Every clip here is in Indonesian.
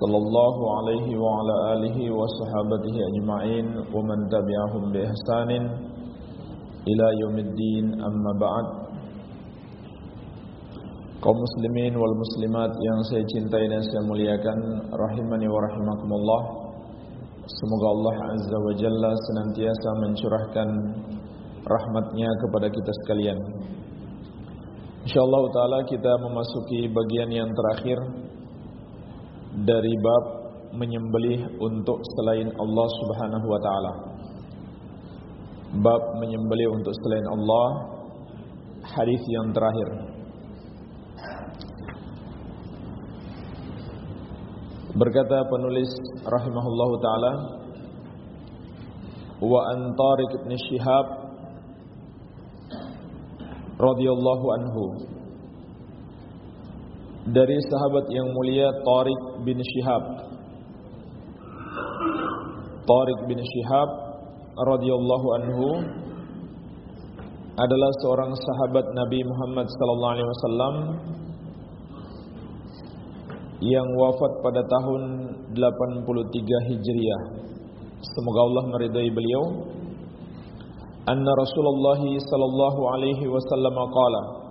صلى الله عليه وعلى آله وصحابته أجمعين ومن تبعهم بإحسان إلى يوم الدين أما بعد kaum muslimin wal muslimat yang saya cintai dan saya muliakan rahimani wa rahimakumullah semoga Allah azza wa jalla senantiasa mencurahkan rahmatnya kepada kita sekalian insyaallah taala kita memasuki bagian yang terakhir Dari bab menyembelih untuk selain Allah Subhanahu wa taala. Bab menyembelih untuk selain Allah hadis yang terakhir. Berkata penulis rahimahullahu taala wa an Tariq bin Shihab radhiyallahu anhu dari sahabat yang mulia Tariq bin Shihab Tariq bin Shihab radhiyallahu anhu adalah seorang sahabat Nabi Muhammad sallallahu alaihi wasallam yang wafat pada tahun 83 Hijriah. Semoga Allah meridai beliau. Anna Rasulullah sallallahu alaihi wasallam qala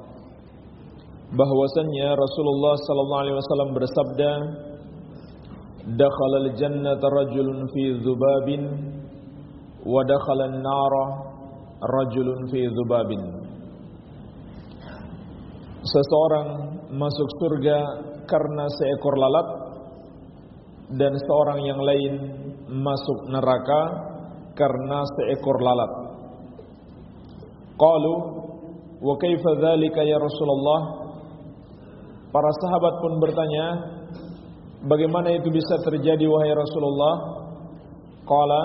bahwasannya Rasulullah sallallahu alaihi wasallam bersabda Dakhala al-jannata rajulun fi dhubabin wa dakhala an-nara rajulun fi dhubabin Seseorang masuk surga karena seekor lalat dan seorang yang lain masuk neraka karena seekor lalat. Qalu wa kaifa dzalika ya Rasulullah? Para sahabat pun bertanya, bagaimana itu bisa terjadi wahai Rasulullah? Qala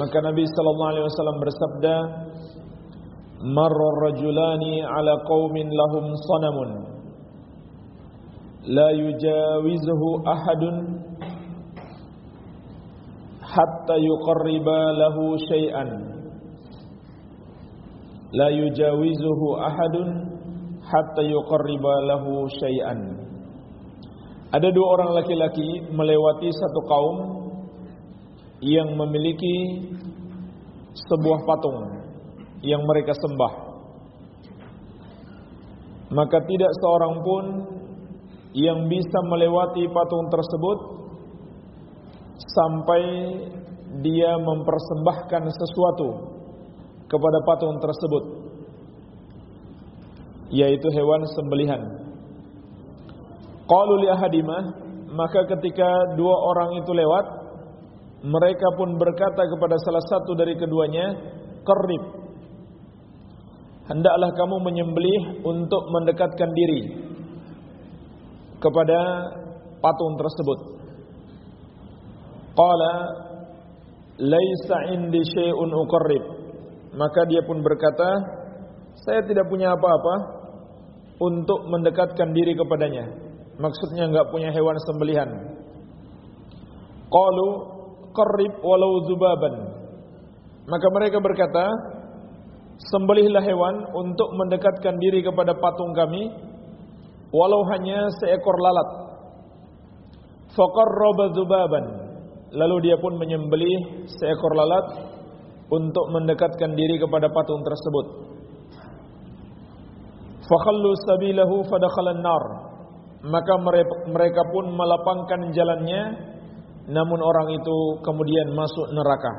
maka Nabi sallallahu alaihi wasallam bersabda, "Marra rajulani ala qaumin lahum sanamun la yujawizuhu ahadun hatta yuqarriba lahu syai'an la yujawizuhu ahadun hatta yuqarriba lahu syai'an. Ada dua orang laki-laki melewati satu kaum yang memiliki sebuah patung yang mereka sembah. Maka tidak seorang pun yang bisa melewati patung tersebut sampai dia mempersembahkan sesuatu kepada patung tersebut yaitu hewan sembelihan. Qalu li ahadimah maka ketika dua orang itu lewat mereka pun berkata kepada salah satu dari keduanya qarrib hendaklah kamu menyembelih untuk mendekatkan diri kepada patung tersebut. Qala laisa indi syai'un uqarrib. Maka dia pun berkata, saya tidak punya apa-apa untuk mendekatkan diri kepadanya. Maksudnya enggak punya hewan sembelihan. Qalu qarrib walau zubaban. Maka mereka berkata, sembelihlah hewan untuk mendekatkan diri kepada patung kami walau hanya seekor lalat. Faqarraba dzubaban. Lalu dia pun menyembelih seekor lalat untuk mendekatkan diri kepada patung tersebut. Fakhallu sabilahu fadakhala nar Maka mereka pun melapangkan jalannya namun orang itu kemudian masuk neraka.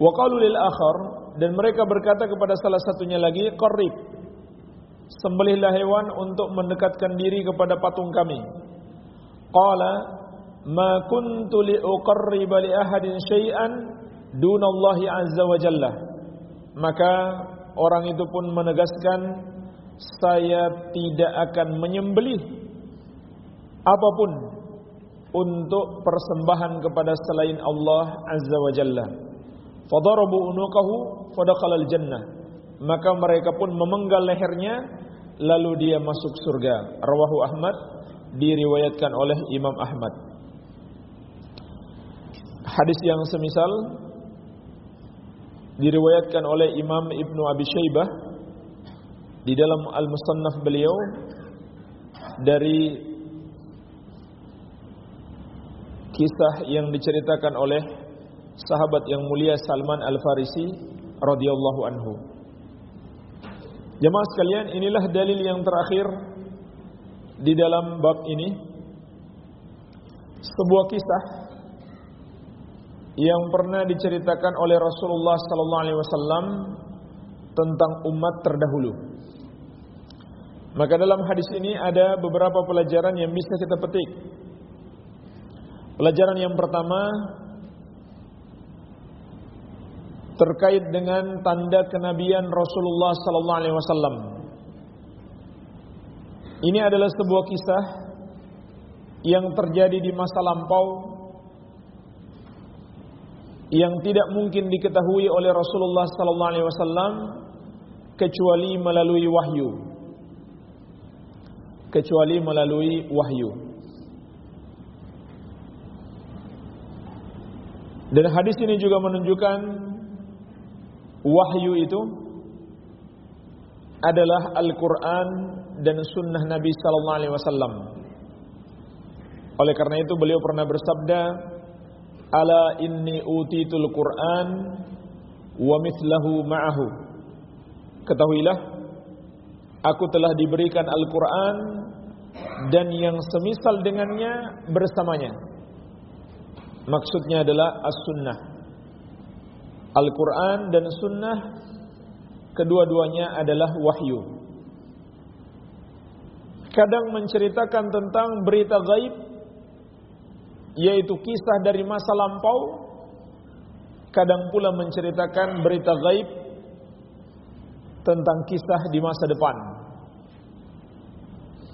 Wa qalu lil akhar dan mereka berkata kepada salah satunya lagi qarrib sembelihlah hewan untuk mendekatkan diri kepada patung kami. Qala ma kuntu li uqarriba li ahadin syai'an dunallahi azza wa jalla. Maka orang itu pun menegaskan saya tidak akan menyembelih apa pun untuk persembahan kepada selain Allah Azza wa Jalla. Fadarabu unuqahu fadakhalal jannah. Maka mereka pun memenggal lehernya lalu dia masuk surga. Rawahu Ahmad diriwayatkan oleh Imam Ahmad. Hadis yang semisal diriwayatkan oleh Imam Ibnu Abi Syaibah di dalam Al-Musannaf beliau dari kisah yang diceritakan oleh sahabat yang mulia Salman Al-Farisi radhiyallahu anhu. Jemaah sekalian, inilah dalil yang terakhir di dalam bab ini. Sebuah kisah yang pernah diceritakan oleh Rasulullah sallallahu alaihi wasallam tentang umat terdahulu. Maka dalam hadis ini ada beberapa pelajaran yang bisa kita petik Pelajaran yang pertama terkait dengan tanda kenabian Rasulullah sallallahu alaihi wasallam. Ini adalah sebuah kisah yang terjadi di masa lampau yang tidak mungkin diketahui oleh Rasulullah sallallahu alaihi wasallam kecuali melalui wahyu. Kecuali melalui wahyu. Dan hadis ini juga menunjukkan wahyu itu adalah Al-Quran dan Sunnah Nabi Sallallahu Alaihi Wasallam. Oleh karena itu beliau pernah bersabda, "Ala inni utitul Quran wa mithlahu ma'ahu." Ketahuilah, aku telah diberikan Al-Quran dan yang semisal dengannya bersamanya. Maksudnya adalah as-sunnah. Al-Quran dan sunnah kedua-duanya adalah wahyu. Kadang menceritakan tentang berita gaib, yaitu kisah dari masa lampau. Kadang pula menceritakan berita gaib tentang kisah di masa depan.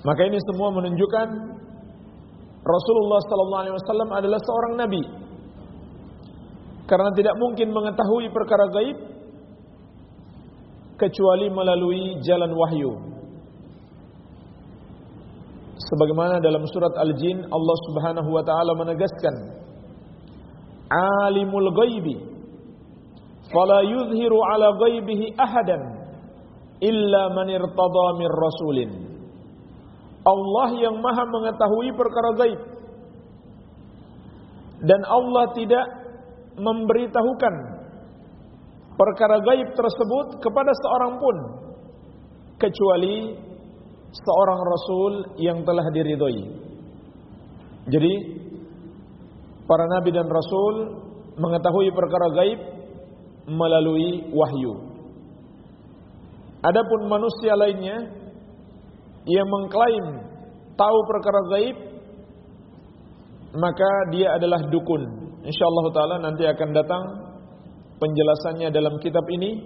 Maka ini semua menunjukkan Rasulullah sallallahu alaihi wasallam adalah seorang nabi. Karena tidak mungkin mengetahui perkara gaib kecuali melalui jalan wahyu. Sebagaimana dalam surat Al-Jin Allah Subhanahu wa taala menegaskan Alimul ghaibi fala yuzhiru ala ghaibihi ahadan illa man irtada min rasulin Allah yang maha mengetahui perkara gaib. Dan Allah tidak memberitahukan perkara gaib tersebut kepada seorang pun kecuali seorang rasul yang telah diridhoi. Jadi para nabi dan rasul mengetahui perkara gaib melalui wahyu. Adapun manusia lainnya yang mengklaim tahu perkara gaib maka dia adalah dukun. Insyaallah taala nanti akan datang penjelasannya dalam kitab ini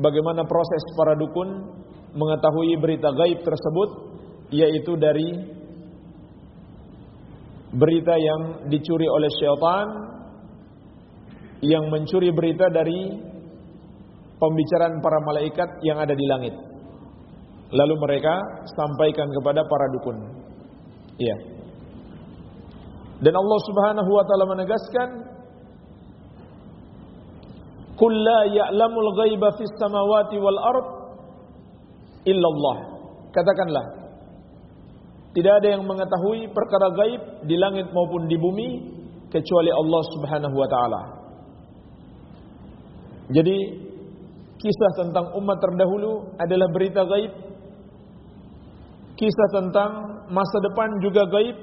bagaimana proses para dukun mengetahui berita gaib tersebut yaitu dari berita yang dicuri oleh syaitan yang mencuri berita dari pembicaraan para malaikat yang ada di langit. Lalu mereka sampaikan kepada para dukun. Iya. Dan Allah Subhanahu wa taala menegaskan Qul la ya'lamul ghaiba fis samawati wal ard illallah. Katakanlah tidak ada yang mengetahui perkara gaib di langit maupun di bumi kecuali Allah Subhanahu wa taala. Jadi kisah tentang umat terdahulu adalah berita gaib Kisah tentang masa depan juga gaib.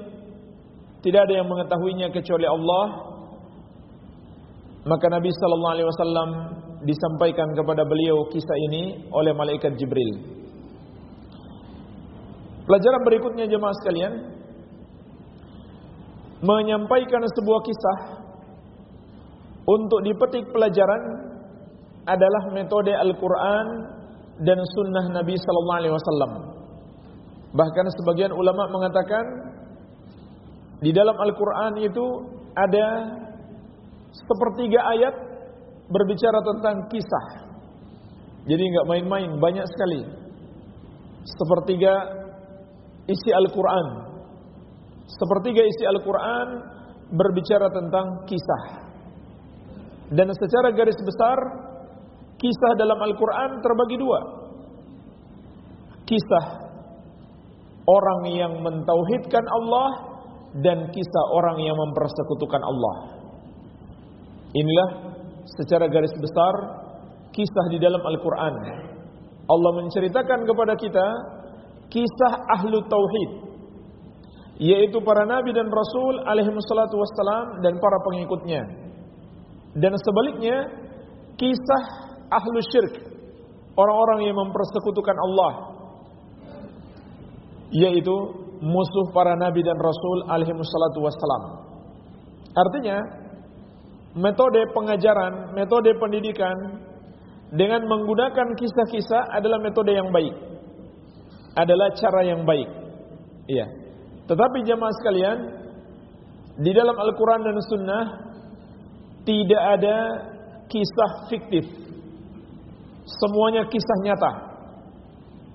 Tidak ada yang mengetahuinya kecuali Allah. Maka Nabi sallallahu alaihi wasallam disampaikan kepada beliau kisah ini oleh malaikat Jibril. Pelajaran berikutnya jemaah sekalian menyampaikan sebuah kisah untuk dipetik pelajaran adalah metode Al-Qur'an dan sunnah Nabi sallallahu alaihi wasallam. Bahkan sebagian ulama mengatakan Di dalam Al-Quran itu ada sepertiga ayat berbicara tentang kisah. Jadi nggak main-main, banyak sekali. Sepertiga isi Al-Quran. Sepertiga isi Al-Quran berbicara tentang kisah. Dan secara garis besar, kisah dalam Al-Quran terbagi dua. Kisah orang yang mentauhidkan Allah dan kisah orang yang mempersekutukan Allah. Inilah secara garis besar kisah di dalam Al-Quran. Allah menceritakan kepada kita kisah ahlu tauhid, yaitu para nabi dan rasul alaihi wassalatu wassalam dan para pengikutnya. Dan sebaliknya kisah ahlu syirk, orang-orang yang mempersekutukan Allah, yaitu musuh para nabi dan rasul alaihi wassalatu wassalam. Artinya metode pengajaran, metode pendidikan dengan menggunakan kisah-kisah adalah metode yang baik. Adalah cara yang baik. Iya. Tetapi jemaah sekalian, di dalam Al-Quran dan Sunnah tidak ada kisah fiktif. Semuanya kisah nyata.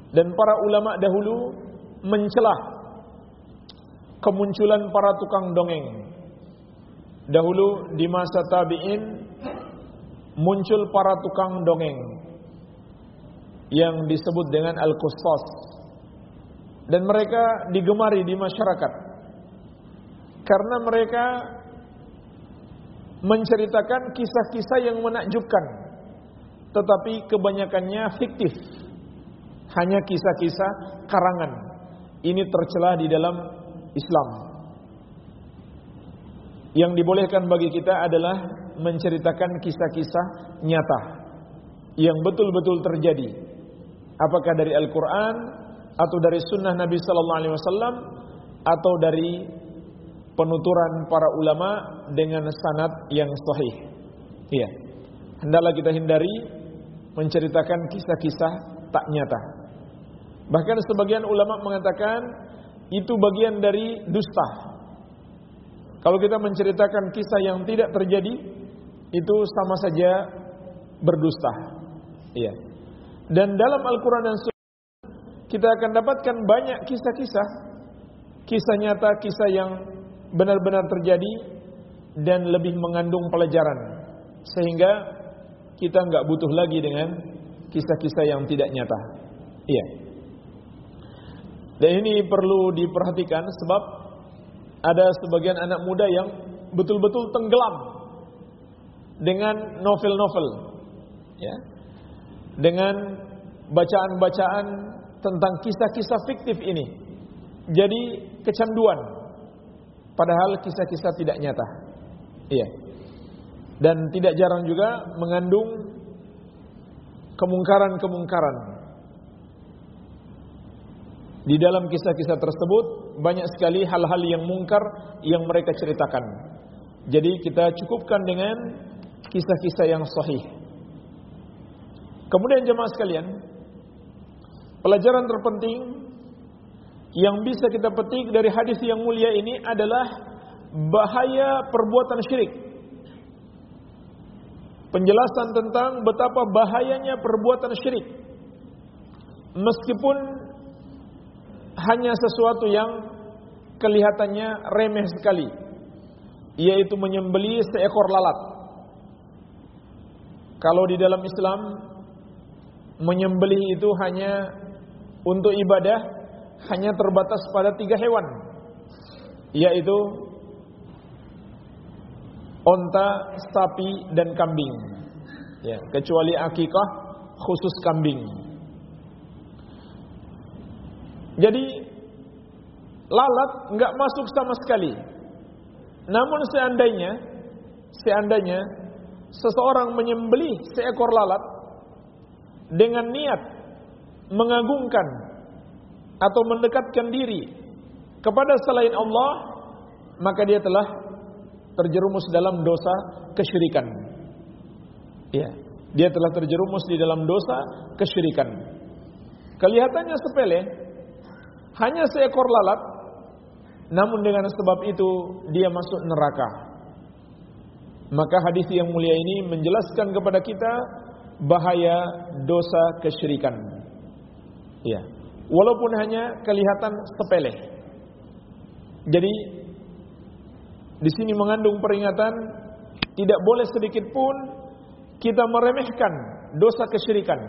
Dan para ulama dahulu mencelah kemunculan para tukang dongeng. Dahulu di masa tabi'in muncul para tukang dongeng yang disebut dengan al-qustas dan mereka digemari di masyarakat. Karena mereka menceritakan kisah-kisah yang menakjubkan. Tetapi kebanyakannya fiktif. Hanya kisah-kisah karangan. Ini tercela di dalam Islam. Yang dibolehkan bagi kita adalah menceritakan kisah-kisah nyata. Yang betul-betul terjadi. Apakah dari Al-Quran atau dari Sunnah Nabi Sallallahu Alaihi Wasallam atau dari penuturan para ulama dengan sanad yang sahih. Iya. Hendaklah kita hindari menceritakan kisah-kisah tak nyata. Bahkan sebagian ulama mengatakan itu bagian dari dusta. Kalau kita menceritakan kisah yang tidak terjadi, itu sama saja berdusta. Iya. Dan dalam Al-Quran dan Sunnah kita akan dapatkan banyak kisah-kisah, kisah nyata, kisah yang benar-benar terjadi dan lebih mengandung pelajaran, sehingga kita nggak butuh lagi dengan kisah-kisah yang tidak nyata. Iya. Dan ini perlu diperhatikan sebab ada sebagian anak muda yang betul-betul tenggelam dengan novel-novel ya dengan bacaan-bacaan tentang kisah-kisah fiktif ini jadi kecanduan padahal kisah-kisah tidak nyata iya dan tidak jarang juga mengandung kemungkaran-kemungkaran di dalam kisah-kisah tersebut banyak sekali hal-hal yang mungkar yang mereka ceritakan. Jadi kita cukupkan dengan kisah-kisah yang sahih. Kemudian jemaah sekalian, pelajaran terpenting yang bisa kita petik dari hadis yang mulia ini adalah bahaya perbuatan syirik. Penjelasan tentang betapa bahayanya perbuatan syirik. Meskipun hanya sesuatu yang kelihatannya remeh sekali, yaitu menyembeli seekor lalat. Kalau di dalam Islam menyembelih itu hanya untuk ibadah hanya terbatas pada tiga hewan, yaitu onta, sapi, dan kambing. Ya, kecuali akikah khusus kambing. Jadi lalat nggak masuk sama sekali. Namun seandainya, seandainya seseorang menyembelih seekor lalat dengan niat mengagungkan atau mendekatkan diri kepada selain Allah, maka dia telah terjerumus dalam dosa kesyirikan. Ya, dia telah terjerumus di dalam dosa kesyirikan. Kelihatannya sepele, hanya seekor lalat, namun dengan sebab itu dia masuk neraka. Maka hadis yang mulia ini menjelaskan kepada kita bahaya dosa kesyirikan. Ya. Walaupun hanya kelihatan sepele. Jadi di sini mengandung peringatan tidak boleh sedikit pun kita meremehkan dosa kesyirikan.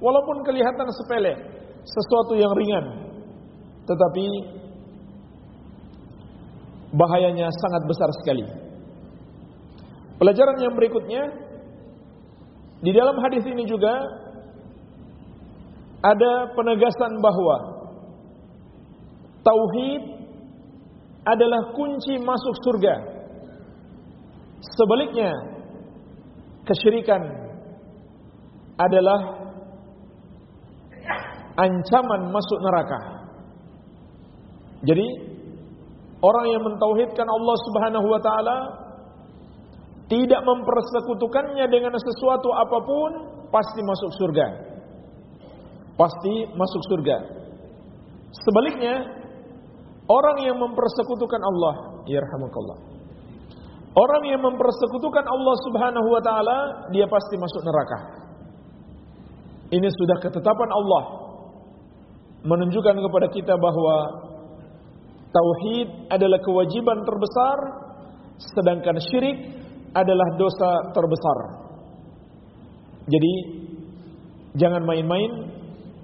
Walaupun kelihatan sepele, sesuatu yang ringan. Tetapi bahayanya sangat besar sekali. Pelajaran yang berikutnya di dalam hadis ini juga ada penegasan bahwa tauhid adalah kunci masuk surga. Sebaliknya, kesyirikan adalah ancaman masuk neraka. Jadi Orang yang mentauhidkan Allah Subhanahu wa taala tidak mempersekutukannya dengan sesuatu apa pun pasti masuk surga. Pasti masuk surga. Sebaliknya, orang yang mempersekutukan Allah, yarhamukallah. Orang yang mempersekutukan Allah Subhanahu wa taala, dia pasti masuk neraka. Ini sudah ketetapan Allah menunjukkan kepada kita bahwa Tauhid adalah kewajiban terbesar, sedangkan syirik adalah dosa terbesar. Jadi, jangan main-main.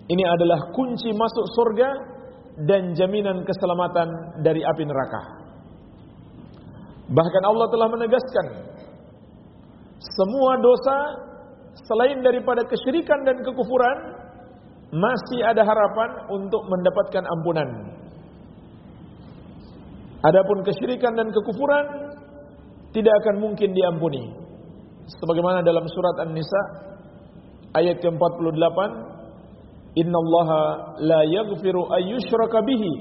Ini adalah kunci masuk surga dan jaminan keselamatan dari api neraka. Bahkan Allah telah menegaskan semua dosa selain daripada kesyirikan dan kekufuran masih ada harapan untuk mendapatkan ampunan. Adapun kesyirikan dan kekufuran tidak akan mungkin diampuni. Sebagaimana dalam surat An-Nisa ayat ke-48, "Innallaha la yaghfiru ayyushraka bihi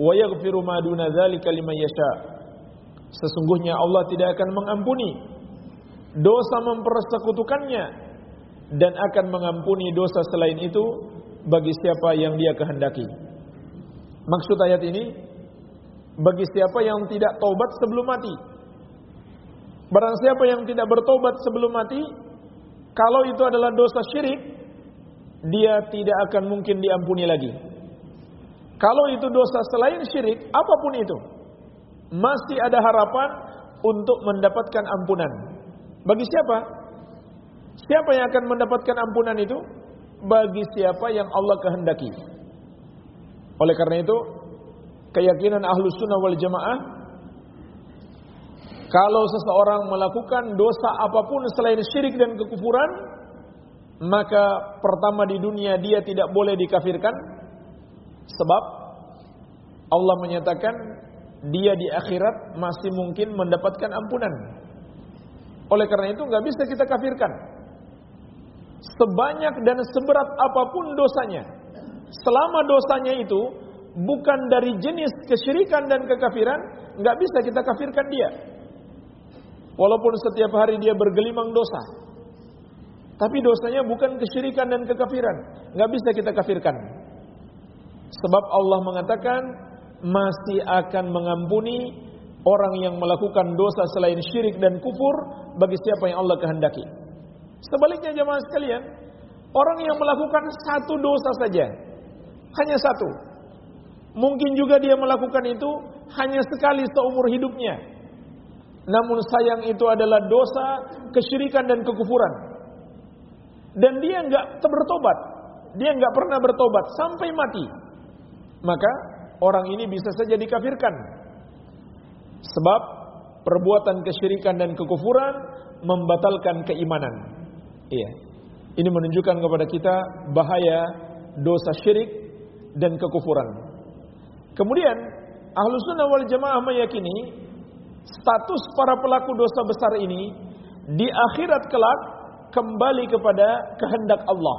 wa yaghfiru ma duna liman yasha." Sesungguhnya Allah tidak akan mengampuni dosa mempersekutukannya dan akan mengampuni dosa selain itu bagi siapa yang Dia kehendaki. Maksud ayat ini bagi siapa yang tidak taubat sebelum mati. Barang siapa yang tidak bertobat sebelum mati, kalau itu adalah dosa syirik, dia tidak akan mungkin diampuni lagi. Kalau itu dosa selain syirik, apa pun itu, masih ada harapan untuk mendapatkan ampunan. Bagi siapa? Siapa yang akan mendapatkan ampunan itu? Bagi siapa yang Allah kehendaki. Oleh karena itu, keyakinan ahlu sunnah wal jamaah kalau seseorang melakukan dosa apa pun selain syirik dan kekufuran maka pertama di dunia dia tidak boleh dikafirkan sebab Allah menyatakan dia di akhirat masih mungkin mendapatkan ampunan oleh karena itu nggak bisa kita kafirkan sebanyak dan seberat apa pun dosanya selama dosanya itu bukan dari jenis kesyirikan dan kekafiran, nggak bisa kita kafirkan dia. Walaupun setiap hari dia bergelimang dosa. Tapi dosanya bukan kesyirikan dan kekafiran. Nggak bisa kita kafirkan. Sebab Allah mengatakan masih akan mengampuni orang yang melakukan dosa selain syirik dan kufur bagi siapa yang Allah kehendaki. Sebaliknya jemaah sekalian, orang yang melakukan satu dosa saja, hanya satu, Mungkin juga dia melakukan itu hanya sekali seumur hidupnya. Namun sayang itu adalah dosa, kesyirikan dan kekufuran. Dan dia enggak bertobat. Dia enggak pernah bertobat sampai mati. Maka orang ini bisa saja dikafirkan. Sebab perbuatan kesyirikan dan kekufuran membatalkan keimanan. Iya. Ini menunjukkan kepada kita bahaya dosa syirik dan kekufuran. Kemudian ahlu sunnah wal jamaah meyakini status para pelaku dosa besar ini di akhirat kelak kembali kepada kehendak Allah.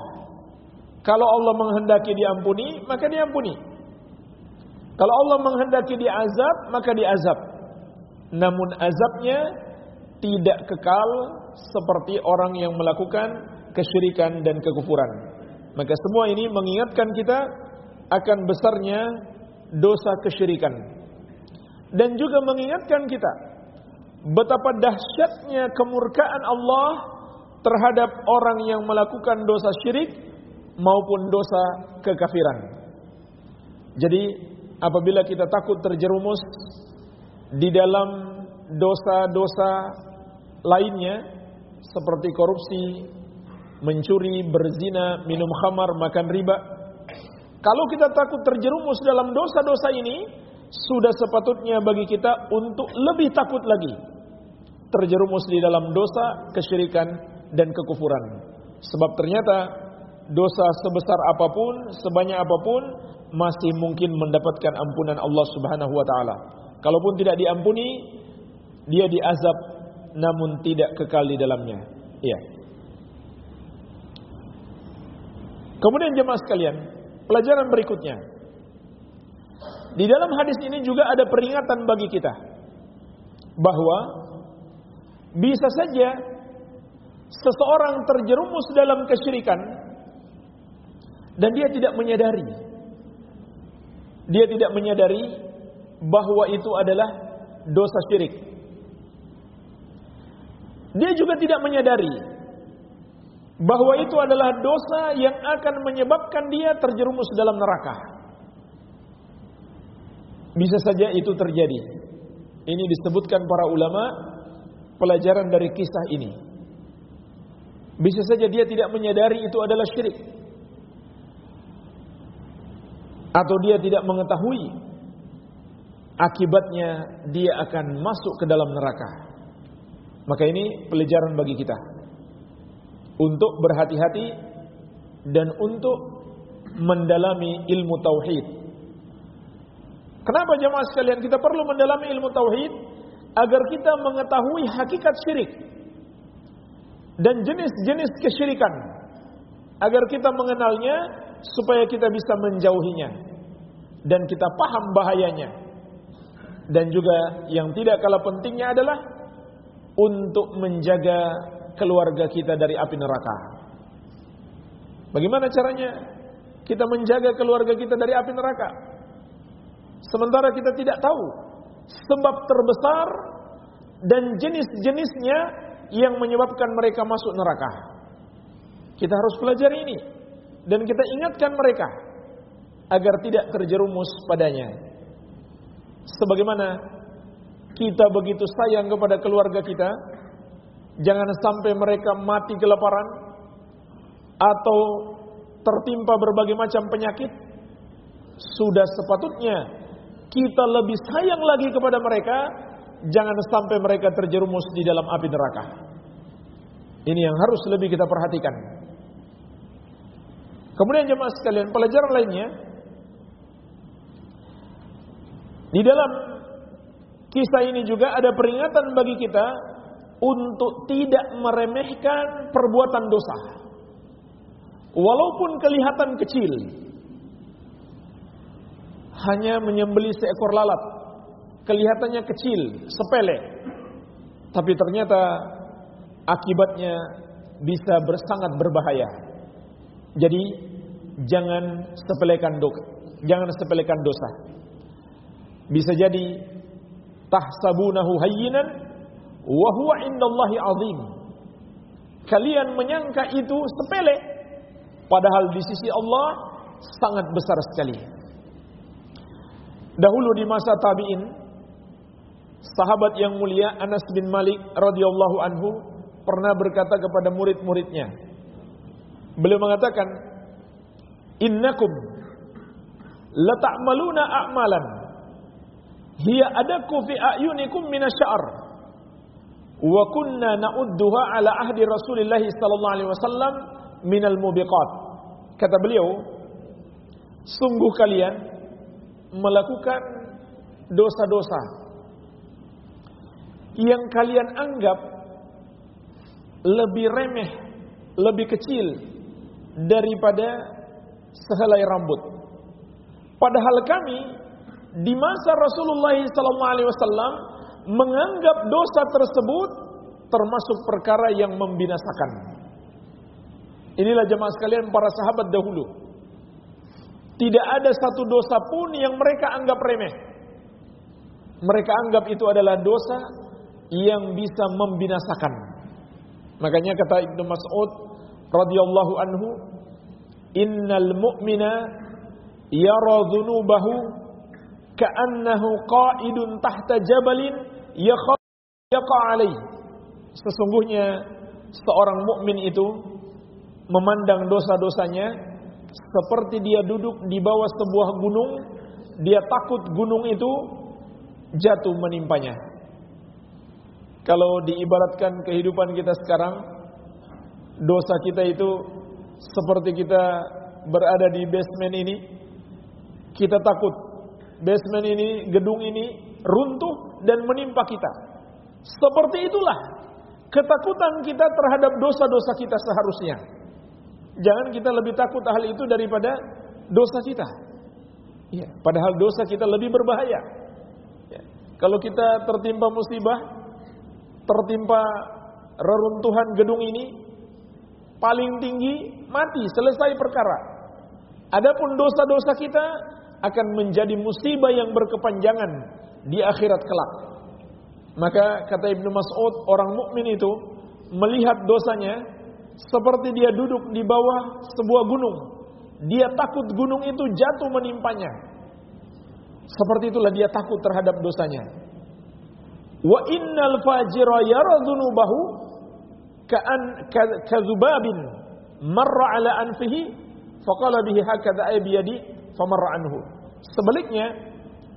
Kalau Allah menghendaki diampuni, maka diampuni. Kalau Allah menghendaki diazab, maka diazab. Namun azabnya tidak kekal seperti orang yang melakukan kesyirikan dan kekufuran. Maka semua ini mengingatkan kita akan besarnya dosa kesyirikan dan juga mengingatkan kita betapa dahsyatnya kemurkaan Allah terhadap orang yang melakukan dosa syirik maupun dosa kekafiran. Jadi apabila kita takut terjerumus di dalam dosa-dosa lainnya seperti korupsi, mencuri, berzina, minum khamar, makan riba. Kalau kita takut terjerumus dalam dosa-dosa ini, sudah sepatutnya bagi kita untuk lebih takut lagi terjerumus di dalam dosa, kesyirikan dan kekufuran. Sebab ternyata dosa sebesar apa pun, sebanyak apa pun masih mungkin mendapatkan ampunan Allah Subhanahu wa taala. Kalaupun tidak diampuni, dia diazab namun tidak kekal di dalamnya. Iya. Kemudian jemaah sekalian, pelajaran berikutnya. Di dalam hadis ini juga ada peringatan bagi kita bahwa bisa saja seseorang terjerumus dalam kesyirikan dan dia tidak menyadari. Dia tidak menyadari bahwa itu adalah dosa syirik. Dia juga tidak menyadari bahwa itu adalah dosa yang akan menyebabkan dia terjerumus dalam neraka. Bisa saja itu terjadi. Ini disebutkan para ulama pelajaran dari kisah ini. Bisa saja dia tidak menyadari itu adalah syirik. Atau dia tidak mengetahui akibatnya dia akan masuk ke dalam neraka. Maka ini pelajaran bagi kita untuk berhati-hati dan untuk mendalami ilmu tauhid. Kenapa jemaah sekalian kita perlu mendalami ilmu tauhid agar kita mengetahui hakikat syirik dan jenis-jenis kesyirikan agar kita mengenalnya supaya kita bisa menjauhinya dan kita paham bahayanya dan juga yang tidak kalah pentingnya adalah untuk menjaga keluarga kita dari api neraka. Bagaimana caranya kita menjaga keluarga kita dari api neraka? Sementara kita tidak tahu sebab terbesar dan jenis-jenisnya yang menyebabkan mereka masuk neraka. Kita harus pelajari ini dan kita ingatkan mereka agar tidak terjerumus padanya. Sebagaimana kita begitu sayang kepada keluarga kita, jangan sampai mereka mati kelaparan atau tertimpa berbagai macam penyakit. Sudah sepatutnya kita lebih sayang lagi kepada mereka, jangan sampai mereka terjerumus di dalam api neraka. Ini yang harus lebih kita perhatikan. Kemudian jemaah sekalian, pelajaran lainnya di dalam kisah ini juga ada peringatan bagi kita untuk tidak meremehkan perbuatan dosa. Walaupun kelihatan kecil, hanya menyembeli seekor lalat. Kelihatannya kecil, sepele. Tapi ternyata akibatnya bisa bersangat berbahaya. Jadi jangan sepelekan dosa. Jangan sepelekan dosa. Bisa jadi tahsabunahu hayyinan wa huwa indallahi azim. Kalian menyangka itu sepele padahal di sisi Allah sangat besar sekali. Dahulu di masa tabi'in sahabat yang mulia Anas bin Malik radhiyallahu anhu pernah berkata kepada murid-muridnya. Beliau mengatakan, "Innakum lata'maluna a'malan hiya adaku fi a'yunikum minasya'r wa kunna na'udduha ala ahdi Rasulillah sallallahu alaihi wasallam minal mubiqat." Kata beliau, sungguh kalian melakukan dosa-dosa yang kalian anggap lebih remeh, lebih kecil daripada sehelai rambut. Padahal kami di masa Rasulullah SAW menganggap dosa tersebut termasuk perkara yang membinasakan. Inilah jemaah sekalian para sahabat dahulu. Tidak ada satu dosa pun yang mereka anggap remeh. Mereka anggap itu adalah dosa yang bisa membinasakan. Makanya kata Ibnu Mas'ud radhiyallahu anhu, "Innal mu'mina yara dhunubahu ka'annahu qa'idun tahta jabalin yaqa alaih." Sesungguhnya seorang mukmin itu memandang dosa-dosanya seperti dia duduk di bawah sebuah gunung, dia takut gunung itu jatuh menimpanya. Kalau diibaratkan kehidupan kita sekarang, dosa kita itu seperti kita berada di basement ini, kita takut basement ini, gedung ini runtuh dan menimpa kita. Seperti itulah ketakutan kita terhadap dosa-dosa kita seharusnya. Jangan kita lebih takut hal itu daripada dosa kita. Ya, padahal dosa kita lebih berbahaya. Ya. Kalau kita tertimpa musibah, tertimpa reruntuhan gedung ini, paling tinggi mati, selesai perkara. Adapun dosa-dosa kita akan menjadi musibah yang berkepanjangan di akhirat kelak. Maka kata Ibnu Mas'ud, orang mukmin itu melihat dosanya seperti dia duduk di bawah sebuah gunung. Dia takut gunung itu jatuh menimpanya. Seperti itulah dia takut terhadap dosanya. Wa innal fajira yara dhunubahu ka'an kadzubabin marra ala anfihi faqala bihi hakadha ay biyadi famarra anhu. Sebaliknya,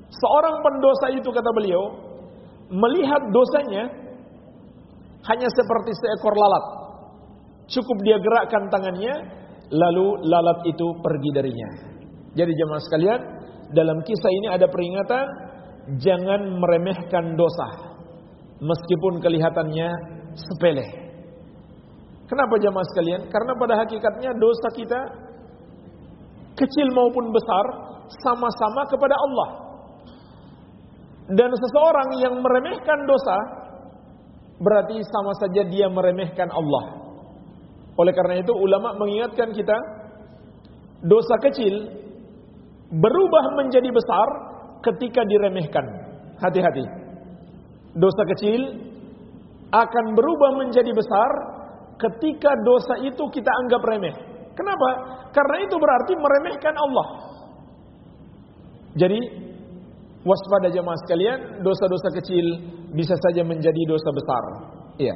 seorang pendosa itu kata beliau melihat dosanya hanya seperti seekor lalat Cukup dia gerakkan tangannya, lalu lalat itu pergi darinya. Jadi jemaah sekalian, dalam kisah ini ada peringatan jangan meremehkan dosa meskipun kelihatannya sepele. Kenapa jemaah sekalian? Karena pada hakikatnya dosa kita kecil maupun besar sama-sama kepada Allah. Dan seseorang yang meremehkan dosa berarti sama saja dia meremehkan Allah. Oleh karena itu ulama mengingatkan kita dosa kecil berubah menjadi besar ketika diremehkan. Hati-hati. Dosa kecil akan berubah menjadi besar ketika dosa itu kita anggap remeh. Kenapa? Karena itu berarti meremehkan Allah. Jadi waspada jemaah sekalian, dosa-dosa kecil bisa saja menjadi dosa besar. Iya.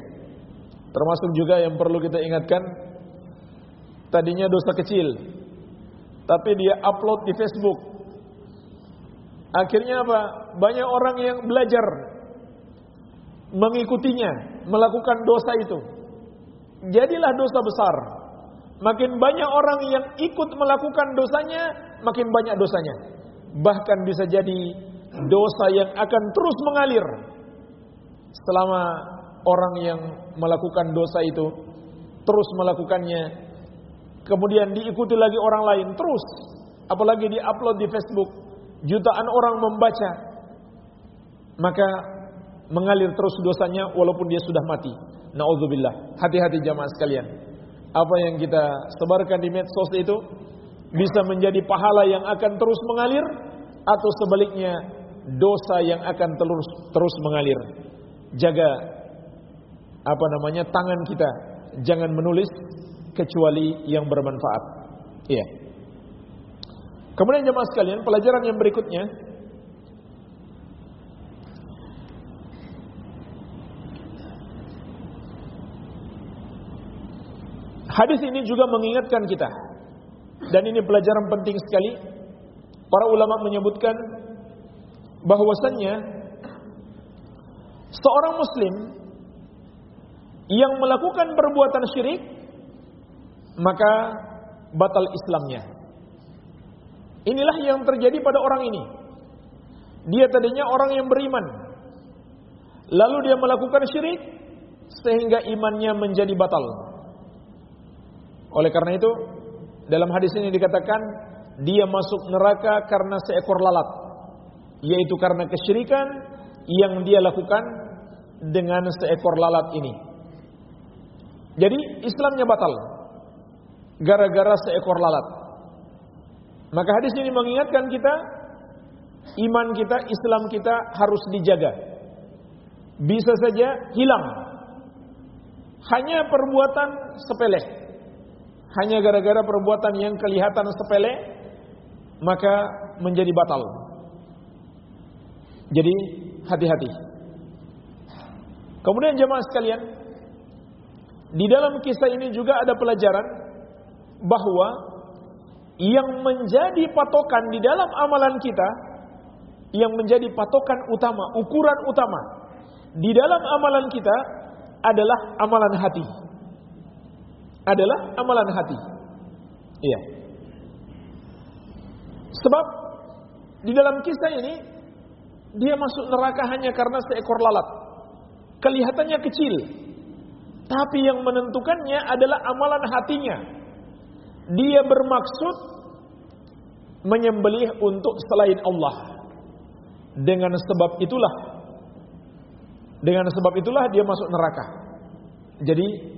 Termasuk juga yang perlu kita ingatkan tadinya dosa kecil tapi dia upload di Facebook. Akhirnya apa? Banyak orang yang belajar mengikutinya, melakukan dosa itu. Jadilah dosa besar. Makin banyak orang yang ikut melakukan dosanya, makin banyak dosanya. Bahkan bisa jadi dosa yang akan terus mengalir selama orang yang melakukan dosa itu terus melakukannya kemudian diikuti lagi orang lain terus apalagi diupload di Facebook jutaan orang membaca maka mengalir terus dosanya walaupun dia sudah mati. Naudzubillah. Hati-hati jamaah sekalian. Apa yang kita sebarkan di medsos itu bisa menjadi pahala yang akan terus mengalir atau sebaliknya dosa yang akan terus terus mengalir. Jaga apa namanya tangan kita. Jangan menulis kecuali yang bermanfaat. Iya. Kemudian jemaah sekalian, pelajaran yang berikutnya Hadis ini juga mengingatkan kita dan ini pelajaran penting sekali. Para ulama menyebutkan bahwasannya seorang muslim yang melakukan perbuatan syirik maka batal Islamnya. Inilah yang terjadi pada orang ini. Dia tadinya orang yang beriman. Lalu dia melakukan syirik sehingga imannya menjadi batal. Oleh karena itu, dalam hadis ini dikatakan dia masuk neraka karena seekor lalat, yaitu karena kesyirikan yang dia lakukan dengan seekor lalat ini. Jadi Islamnya batal gara-gara seekor lalat. Maka hadis ini mengingatkan kita iman kita, Islam kita harus dijaga. Bisa saja hilang. Hanya perbuatan sepele. Hanya gara-gara perbuatan yang kelihatan sepele, maka menjadi batal. Jadi hati-hati. Kemudian jemaah sekalian, di dalam kisah ini juga ada pelajaran bahwa yang menjadi patokan di dalam amalan kita, yang menjadi patokan utama, ukuran utama di dalam amalan kita adalah amalan hati. Adalah amalan hati. Iya. Sebab di dalam kisah ini dia masuk neraka hanya karena seekor lalat. Kelihatannya kecil, tapi yang menentukannya adalah amalan hatinya. Dia bermaksud menyembelih untuk selain Allah. Dengan sebab itulah dengan sebab itulah dia masuk neraka. Jadi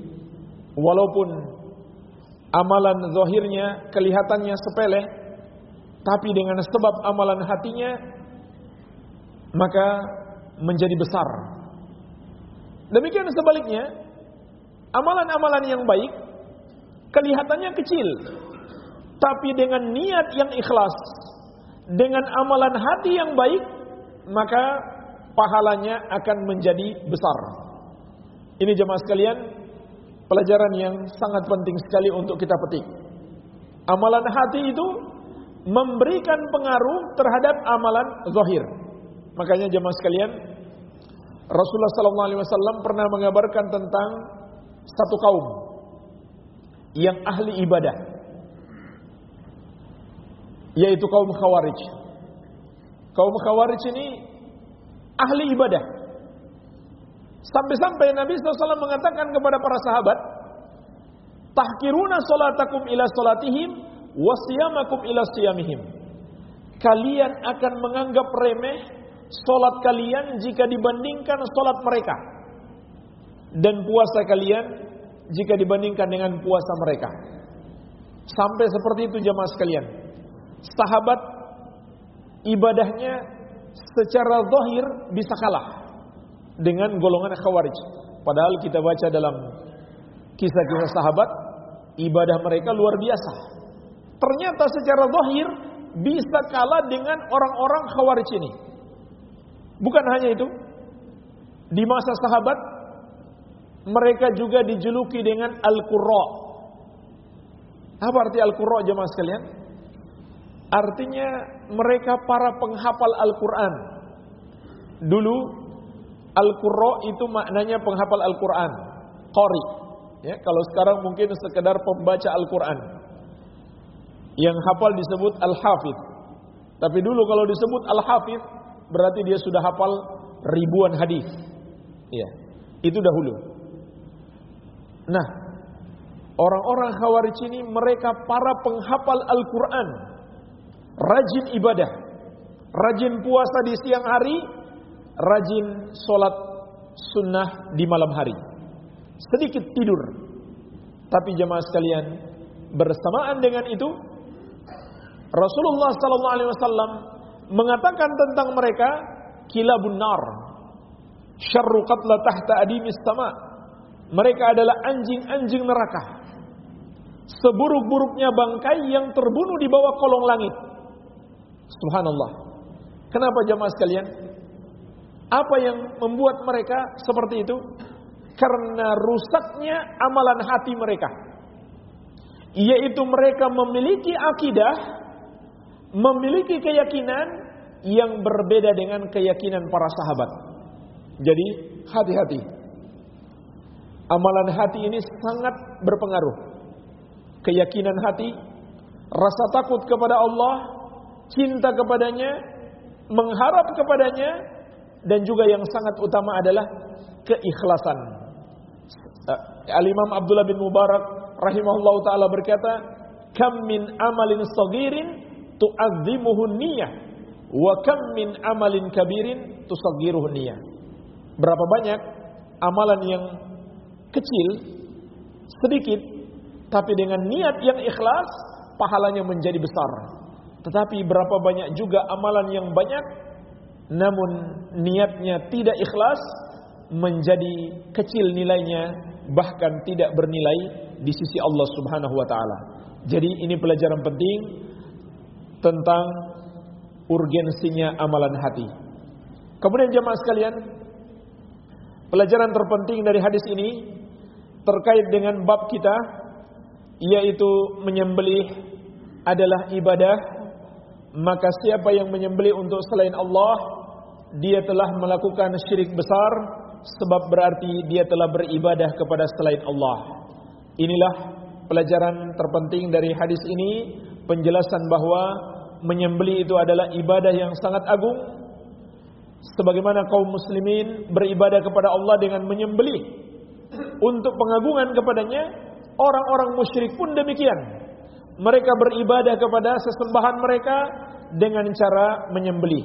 walaupun amalan zahirnya kelihatannya sepele, tapi dengan sebab amalan hatinya maka menjadi besar. Demikian sebaliknya, amalan-amalan yang baik kelihatannya kecil, tapi dengan niat yang ikhlas, dengan amalan hati yang baik, maka pahalanya akan menjadi besar. Ini jemaah sekalian, pelajaran yang sangat penting sekali untuk kita petik. Amalan hati itu memberikan pengaruh terhadap amalan zahir. Makanya jemaah sekalian, Rasulullah SAW pernah mengabarkan tentang satu kaum yang ahli ibadah yaitu kaum Khawarij. Kaum Khawarij ini ahli ibadah. Sampai-sampai Nabi SAW mengatakan kepada para sahabat, Tahkiruna solatakum ila solatihim, wasiyamakum ila siyamihim. Kalian akan menganggap remeh solat kalian jika dibandingkan solat mereka dan puasa kalian jika dibandingkan dengan puasa mereka. Sampai seperti itu jemaah sekalian. Sahabat ibadahnya secara zahir bisa kalah dengan golongan khawarij. Padahal kita baca dalam kisah-kisah sahabat, ibadah mereka luar biasa. Ternyata secara zahir bisa kalah dengan orang-orang khawarij ini. Bukan hanya itu, di masa sahabat mereka juga dijuluki dengan Al-Qurra. Apa arti Al-Qurra jemaah sekalian? Artinya mereka para penghafal Al-Quran. Dulu Al-Qurra itu maknanya penghafal Al-Quran. Qari. Ya, kalau sekarang mungkin sekedar pembaca Al-Quran. Yang hafal disebut Al-Hafidh. Tapi dulu kalau disebut Al-Hafidh berarti dia sudah hafal ribuan hadis. Iya. Itu dahulu. Nah, orang-orang Khawarij ini mereka para penghafal Al-Qur'an. Rajin ibadah, rajin puasa di siang hari, rajin sholat sunnah di malam hari. Sedikit tidur. Tapi jemaah sekalian, bersamaan dengan itu Rasulullah wasallam mengatakan tentang mereka kilabun nar. Syarru qatla tahta adimis sama. Mereka adalah anjing-anjing neraka. Seburuk-buruknya bangkai yang terbunuh di bawah kolong langit. Subhanallah. Kenapa jamaah sekalian? Apa yang membuat mereka seperti itu? Karena rusaknya amalan hati mereka. Yaitu mereka memiliki akidah, memiliki keyakinan yang berbeda dengan keyakinan para sahabat. Jadi hati-hati. Amalan hati ini sangat berpengaruh. Keyakinan hati, rasa takut kepada Allah, cinta kepadanya, mengharap kepadanya, dan juga yang sangat utama adalah keikhlasan. Eh, Al-Imam Abdullah bin Mubarak rahimahullah taala berkata, "Kam min amalin saghirin tu'azzimuhu niyyah wa kam min amalin kabirin tusaghiruhu niyyah." Berapa banyak amalan yang kecil, sedikit, tapi dengan niat yang ikhlas, pahalanya menjadi besar. Tetapi berapa banyak juga amalan yang banyak namun niatnya tidak ikhlas menjadi kecil nilainya bahkan tidak bernilai di sisi Allah Subhanahu wa taala. Jadi ini pelajaran penting tentang urgensinya amalan hati. Kemudian jemaah sekalian, pelajaran terpenting dari hadis ini terkait dengan bab kita yaitu menyembelih adalah ibadah maka siapa yang menyembelih untuk selain Allah dia telah melakukan syirik besar sebab berarti dia telah beribadah kepada selain Allah. Inilah pelajaran terpenting dari hadis ini penjelasan bahwa menyembelih itu adalah ibadah yang sangat agung. Sebagaimana kaum muslimin beribadah kepada Allah dengan menyembelih. Untuk pengagungan kepadanya, orang-orang musyrik pun demikian. Mereka beribadah kepada sesembahan mereka dengan cara menyembelih.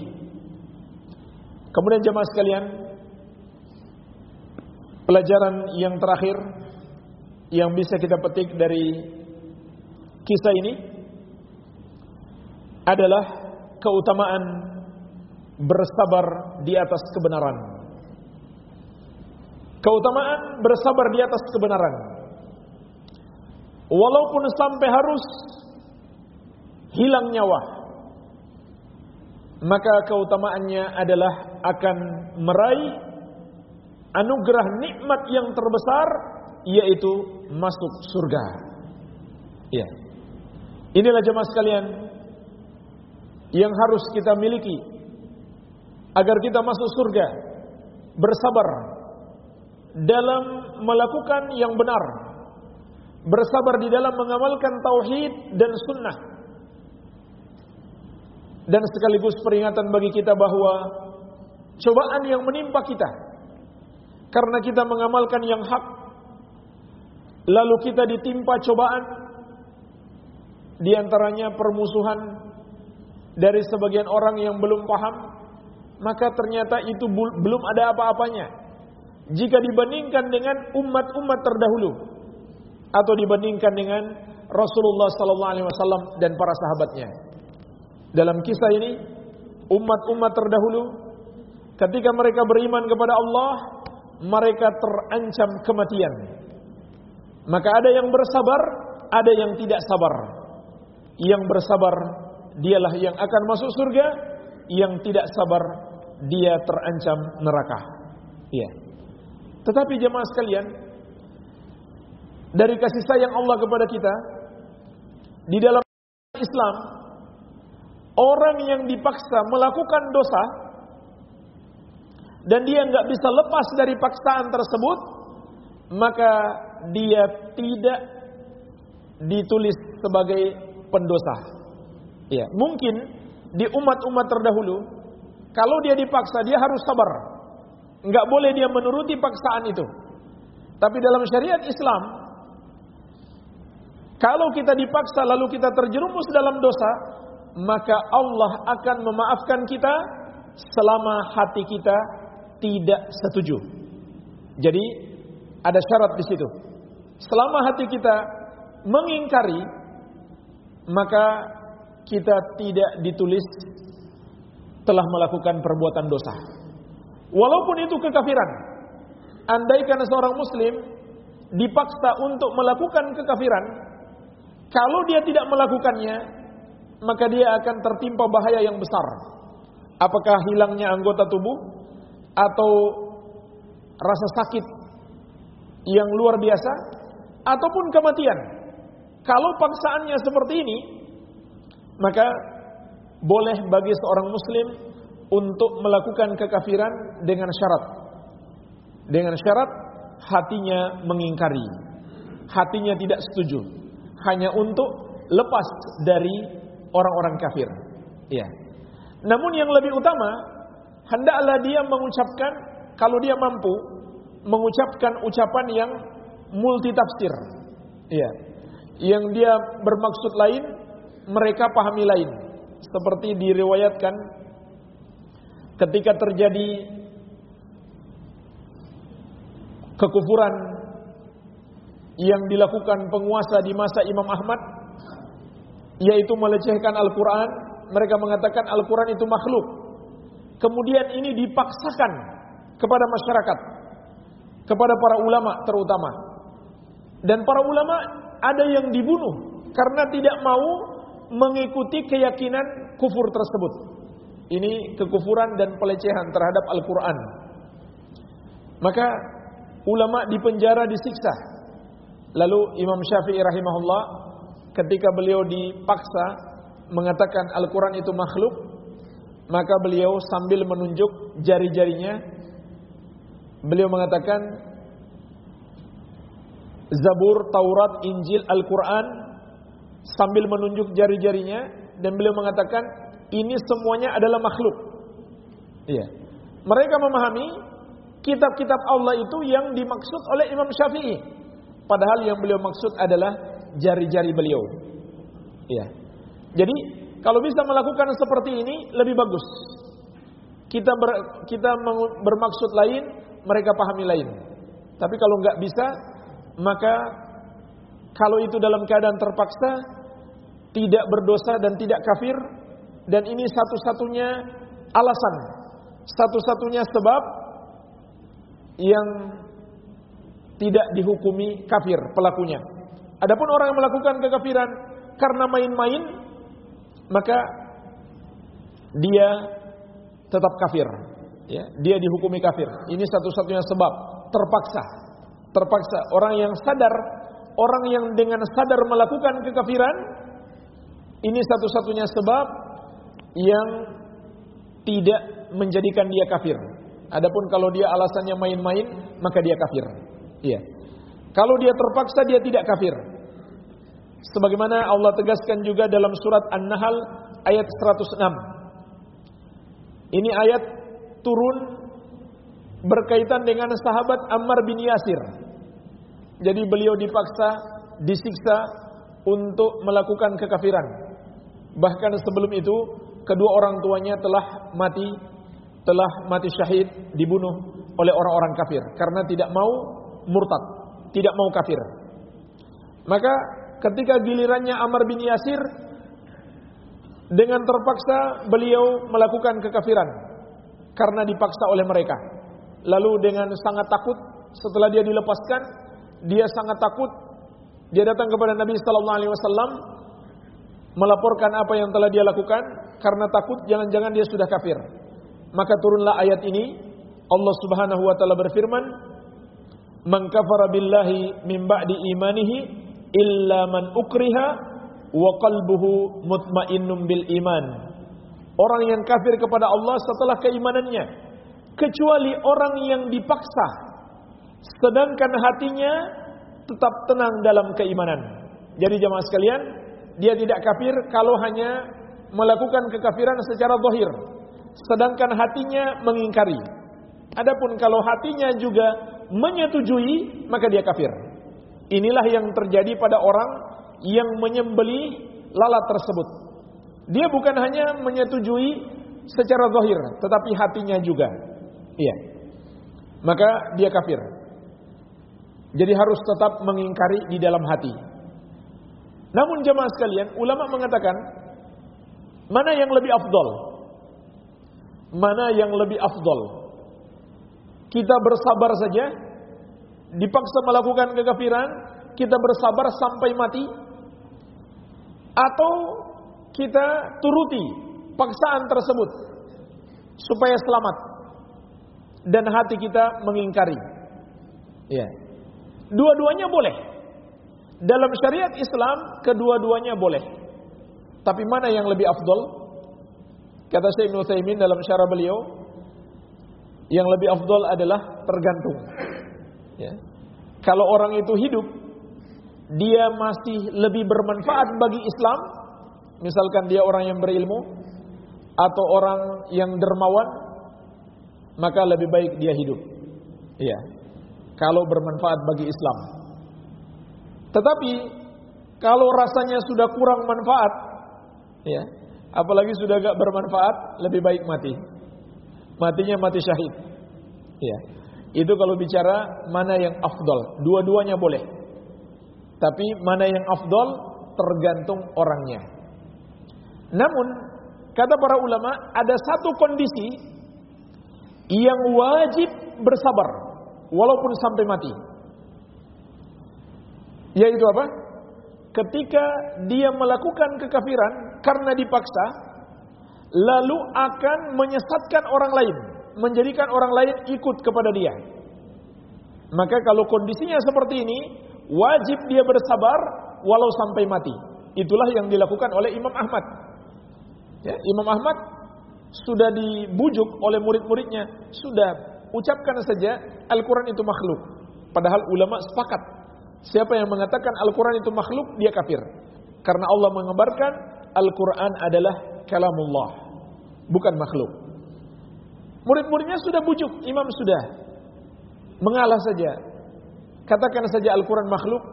Kemudian jemaah sekalian, pelajaran yang terakhir yang bisa kita petik dari kisah ini adalah keutamaan bersabar di atas kebenaran. Keutamaan bersabar di atas kebenaran. Walaupun sampai harus hilang nyawa. Maka keutamaannya adalah akan meraih anugerah nikmat yang terbesar yaitu masuk surga. Ya. Inilah jemaah sekalian yang harus kita miliki agar kita masuk surga. Bersabar dalam melakukan yang benar, bersabar di dalam mengamalkan tauhid dan sunnah, dan sekaligus peringatan bagi kita bahwa cobaan yang menimpa kita karena kita mengamalkan yang hak, lalu kita ditimpa cobaan, di antaranya permusuhan dari sebagian orang yang belum paham, maka ternyata itu belum ada apa-apanya. Jika dibandingkan dengan umat-umat terdahulu atau dibandingkan dengan Rasulullah sallallahu alaihi wasallam dan para sahabatnya. Dalam kisah ini umat-umat terdahulu ketika mereka beriman kepada Allah, mereka terancam kematian. Maka ada yang bersabar, ada yang tidak sabar. Yang bersabar dialah yang akan masuk surga, yang tidak sabar dia terancam neraka. Iya. Tetapi jemaah sekalian, dari kasih sayang Allah kepada kita, di dalam Islam, orang yang dipaksa melakukan dosa, dan dia nggak bisa lepas dari paksaan tersebut, maka dia tidak ditulis sebagai pendosa. Ya, mungkin di umat-umat terdahulu, kalau dia dipaksa, dia harus sabar. Enggak boleh dia menuruti paksaan itu. Tapi dalam syariat Islam, kalau kita dipaksa lalu kita terjerumus dalam dosa, maka Allah akan memaafkan kita selama hati kita tidak setuju. Jadi ada syarat di situ. Selama hati kita mengingkari, maka kita tidak ditulis telah melakukan perbuatan dosa. Walaupun itu kekafiran. Andaikan seorang muslim dipaksa untuk melakukan kekafiran, kalau dia tidak melakukannya, maka dia akan tertimpa bahaya yang besar. Apakah hilangnya anggota tubuh atau rasa sakit yang luar biasa ataupun kematian. Kalau paksaannya seperti ini, maka boleh bagi seorang muslim untuk melakukan kekafiran dengan syarat. Dengan syarat hatinya mengingkari. Hatinya tidak setuju. Hanya untuk lepas dari orang-orang kafir. Ya. Namun yang lebih utama, hendaklah dia mengucapkan kalau dia mampu mengucapkan ucapan yang multitafsir. Ya. Yang dia bermaksud lain, mereka pahami lain. Seperti diriwayatkan ketika terjadi kekufuran yang dilakukan penguasa di masa Imam Ahmad yaitu melecehkan Al-Qur'an mereka mengatakan Al-Quran itu makhluk. Kemudian ini dipaksakan kepada masyarakat, kepada para ulama terutama. Dan para ulama ada yang dibunuh karena tidak mau mengikuti keyakinan kufur tersebut. Ini kekufuran dan pelecehan terhadap Al-Quran. Maka ulama dipenjara disiksa. Lalu Imam Syafi'i rahimahullah ketika beliau dipaksa mengatakan Al-Quran itu makhluk, maka beliau sambil menunjuk jari-jarinya, beliau mengatakan Zabur, Taurat, Injil, Al-Quran sambil menunjuk jari-jarinya dan beliau mengatakan ini semuanya adalah makhluk. Iya. Mereka memahami kitab-kitab Allah itu yang dimaksud oleh Imam Syafi'i. Padahal yang beliau maksud adalah jari-jari beliau. Iya. Jadi kalau bisa melakukan seperti ini lebih bagus. Kita ber, kita bermaksud lain, mereka pahami lain. Tapi kalau nggak bisa, maka kalau itu dalam keadaan terpaksa, tidak berdosa dan tidak kafir, dan ini satu-satunya alasan, satu-satunya sebab yang tidak dihukumi kafir pelakunya. Adapun orang yang melakukan kekafiran karena main-main, maka dia tetap kafir. Ya, dia dihukumi kafir. Ini satu-satunya sebab terpaksa. Terpaksa orang yang sadar, orang yang dengan sadar melakukan kekafiran, ini satu-satunya sebab yang tidak menjadikan dia kafir. Adapun kalau dia alasannya main-main, maka dia kafir. Iya. Kalau dia terpaksa dia tidak kafir. Sebagaimana Allah tegaskan juga dalam surat An-Nahl ayat 106. Ini ayat turun berkaitan dengan sahabat Ammar bin Yasir. Jadi beliau dipaksa, disiksa untuk melakukan kekafiran. Bahkan sebelum itu kedua orang tuanya telah mati telah mati syahid dibunuh oleh orang-orang kafir karena tidak mau murtad, tidak mau kafir. Maka ketika gilirannya Amr bin Yasir dengan terpaksa beliau melakukan kekafiran karena dipaksa oleh mereka. Lalu dengan sangat takut setelah dia dilepaskan, dia sangat takut. Dia datang kepada Nabi sallallahu alaihi wasallam melaporkan apa yang telah dia lakukan karena takut jangan-jangan dia sudah kafir. Maka turunlah ayat ini. Allah Subhanahu wa taala berfirman, "Man kafara billahi min ba'di imanihi illa man ukriha wa qalbuhu mutmainnun bil iman." Orang yang kafir kepada Allah setelah keimanannya kecuali orang yang dipaksa sedangkan hatinya tetap tenang dalam keimanan. Jadi jemaah sekalian, dia tidak kafir kalau hanya melakukan kekafiran secara zahir, sedangkan hatinya mengingkari. Adapun kalau hatinya juga menyetujui, maka dia kafir. Inilah yang terjadi pada orang yang menyembeli lalat tersebut. Dia bukan hanya menyetujui secara zahir, tetapi hatinya juga. Iya. Maka dia kafir. Jadi harus tetap mengingkari di dalam hati. Namun jemaah sekalian, ulama mengatakan Mana yang lebih afdol? Mana yang lebih afdol? Kita bersabar saja, dipaksa melakukan kekafiran, kita bersabar sampai mati, atau kita turuti paksaan tersebut supaya selamat dan hati kita mengingkari. Ya. Dua-duanya boleh. Dalam syariat Islam kedua-duanya boleh. Tapi mana yang lebih afdol? Kata Syekh Ibnu dalam syarah beliau, yang lebih afdol adalah tergantung. Ya. Kalau orang itu hidup, dia masih lebih bermanfaat bagi Islam, misalkan dia orang yang berilmu atau orang yang dermawan, maka lebih baik dia hidup. Iya. Kalau bermanfaat bagi Islam. Tetapi kalau rasanya sudah kurang manfaat, Ya. Apalagi sudah gak bermanfaat, lebih baik mati. Matinya mati syahid. Ya. Itu kalau bicara mana yang afdol. Dua-duanya boleh. Tapi mana yang afdol tergantung orangnya. Namun kata para ulama, ada satu kondisi yang wajib bersabar walaupun sampai mati. Yaitu apa? Ketika dia melakukan kekafiran karena dipaksa, lalu akan menyesatkan orang lain, menjadikan orang lain ikut kepada dia. Maka kalau kondisinya seperti ini, wajib dia bersabar walau sampai mati. Itulah yang dilakukan oleh Imam Ahmad. Ya, Imam Ahmad sudah dibujuk oleh murid-muridnya, sudah ucapkan saja Al-Quran itu makhluk. Padahal ulama sepakat, siapa yang mengatakan Al-Quran itu makhluk, dia kafir. Karena Allah mengabarkan Al-Quran adalah kalamullah, bukan makhluk. Murid-muridnya sudah bujuk, imam sudah mengalah saja. Katakan saja Al-Quran makhluk,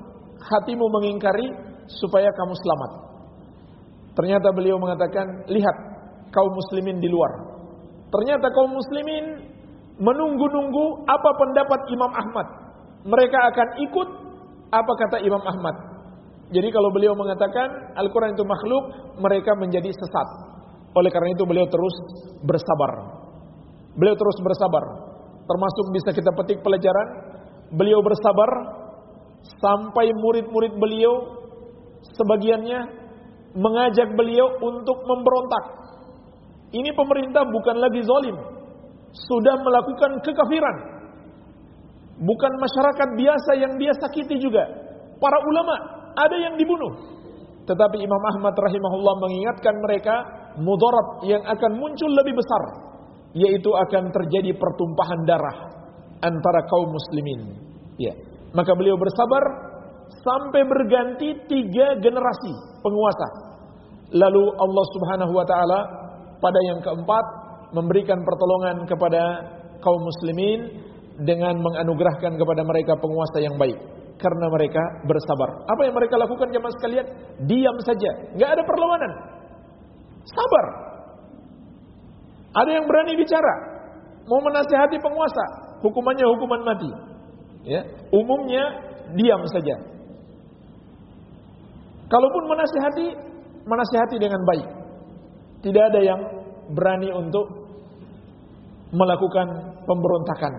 hatimu mengingkari supaya kamu selamat. Ternyata beliau mengatakan, lihat kaum muslimin di luar. Ternyata kaum muslimin menunggu-nunggu apa pendapat Imam Ahmad. Mereka akan ikut apa kata Imam Ahmad. Jadi kalau beliau mengatakan Al-Quran itu makhluk, mereka menjadi sesat. Oleh karena itu beliau terus bersabar. Beliau terus bersabar. Termasuk bisa kita petik pelajaran. Beliau bersabar sampai murid-murid beliau sebagiannya mengajak beliau untuk memberontak. Ini pemerintah bukan lagi zalim, sudah melakukan kekafiran. Bukan masyarakat biasa yang dia sakiti juga. Para ulama ada yang dibunuh. Tetapi Imam Ahmad rahimahullah mengingatkan mereka mudarat yang akan muncul lebih besar. Yaitu akan terjadi pertumpahan darah antara kaum muslimin. Ya. Maka beliau bersabar sampai berganti tiga generasi penguasa. Lalu Allah subhanahu wa ta'ala pada yang keempat memberikan pertolongan kepada kaum muslimin dengan menganugerahkan kepada mereka penguasa yang baik karena mereka bersabar. Apa yang mereka lakukan jemaah sekalian? Diam saja, nggak ada perlawanan. Sabar. Ada yang berani bicara, mau menasihati penguasa, hukumannya hukuman mati. Ya, umumnya diam saja. Kalaupun menasihati, menasihati dengan baik. Tidak ada yang berani untuk melakukan pemberontakan.